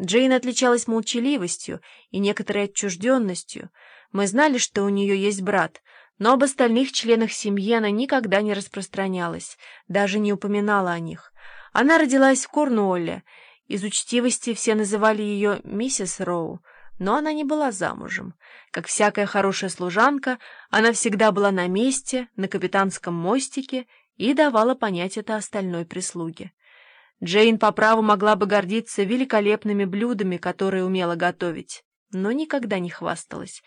Джейн отличалась молчаливостью и некоторой отчужденностью. Мы знали, что у нее есть брат, но об остальных членах семьи она никогда не распространялась, даже не упоминала о них. Она родилась в Корнуолле. Из учтивости все называли ее миссис Роу, но она не была замужем. Как всякая хорошая служанка, она всегда была на месте, на капитанском мостике и давала понять это остальной прислуге. Джейн по праву могла бы гордиться великолепными блюдами, которые умела готовить, но никогда не хвасталась.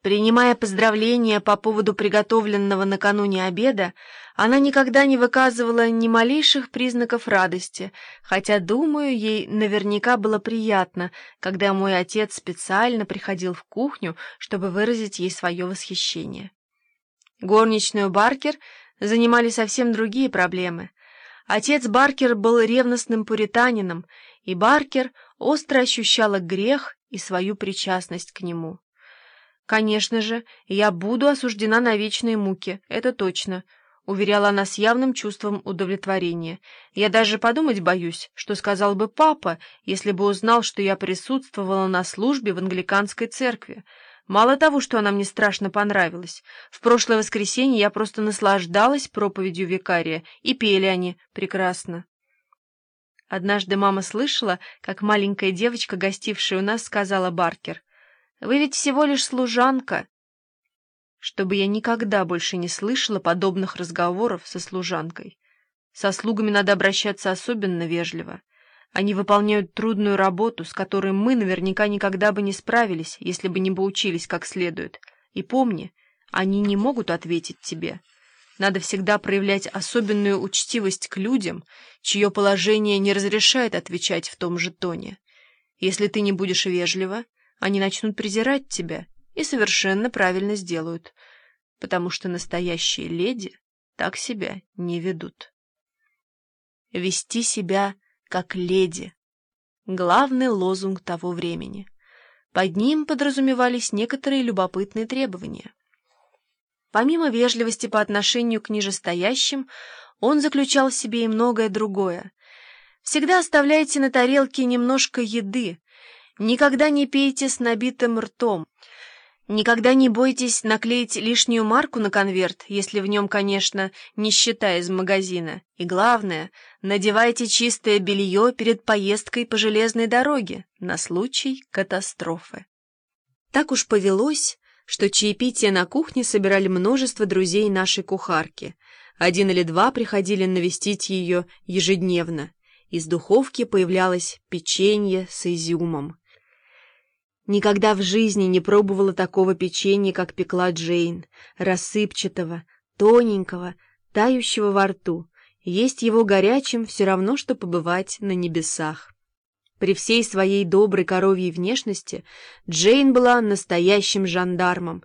Принимая поздравления по поводу приготовленного накануне обеда, она никогда не выказывала ни малейших признаков радости, хотя, думаю, ей наверняка было приятно, когда мой отец специально приходил в кухню, чтобы выразить ей свое восхищение. Горничную Баркер занимали совсем другие проблемы. Отец Баркер был ревностным пуританином, и Баркер остро ощущала грех и свою причастность к нему. «Конечно же, я буду осуждена на вечные муки, это точно», — уверяла она с явным чувством удовлетворения. «Я даже подумать боюсь, что сказал бы папа, если бы узнал, что я присутствовала на службе в англиканской церкви. Мало того, что она мне страшно понравилась. В прошлое воскресенье я просто наслаждалась проповедью викария, и пели они прекрасно». Однажды мама слышала, как маленькая девочка, гостившая у нас, сказала Баркер — вы ведь всего лишь служанка. Чтобы я никогда больше не слышала подобных разговоров со служанкой. Со слугами надо обращаться особенно вежливо. Они выполняют трудную работу, с которой мы наверняка никогда бы не справились, если бы не поучились как следует. И помни, они не могут ответить тебе. Надо всегда проявлять особенную учтивость к людям, чье положение не разрешает отвечать в том же тоне. Если ты не будешь вежлива, они начнут презирать тебя и совершенно правильно сделают, потому что настоящие леди так себя не ведут. Вести себя как леди — главный лозунг того времени. Под ним подразумевались некоторые любопытные требования. Помимо вежливости по отношению к нижестоящим, он заключал в себе и многое другое. Всегда оставляйте на тарелке немножко еды, Никогда не пейте с набитым ртом. Никогда не бойтесь наклеить лишнюю марку на конверт, если в нем, конечно, нищета из магазина. И главное, надевайте чистое белье перед поездкой по железной дороге на случай катастрофы. Так уж повелось, что чаепитие на кухне собирали множество друзей нашей кухарки. Один или два приходили навестить ее ежедневно. Из духовки появлялось печенье с изюмом. Никогда в жизни не пробовала такого печенья, как пекла Джейн, рассыпчатого, тоненького, тающего во рту. Есть его горячим все равно, что побывать на небесах. При всей своей доброй коровьей внешности Джейн была настоящим жандармом.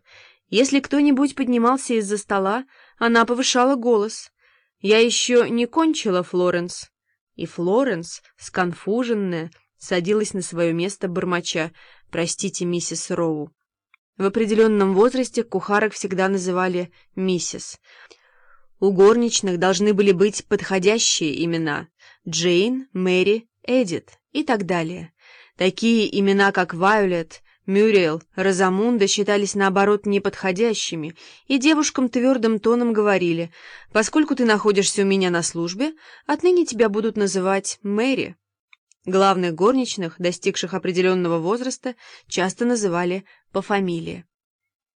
Если кто-нибудь поднимался из-за стола, она повышала голос. «Я еще не кончила, Флоренс». И Флоренс, сконфуженная, садилась на свое место бормоча. «Простите, миссис Роу». В определенном возрасте кухарок всегда называли «миссис». У горничных должны были быть подходящие имена — Джейн, Мэри, Эдит и так далее. Такие имена, как Вайолет, Мюриэл, Розамунда считались, наоборот, неподходящими, и девушкам твердым тоном говорили, «Поскольку ты находишься у меня на службе, отныне тебя будут называть Мэри». Главных горничных, достигших определенного возраста, часто называли по фамилии.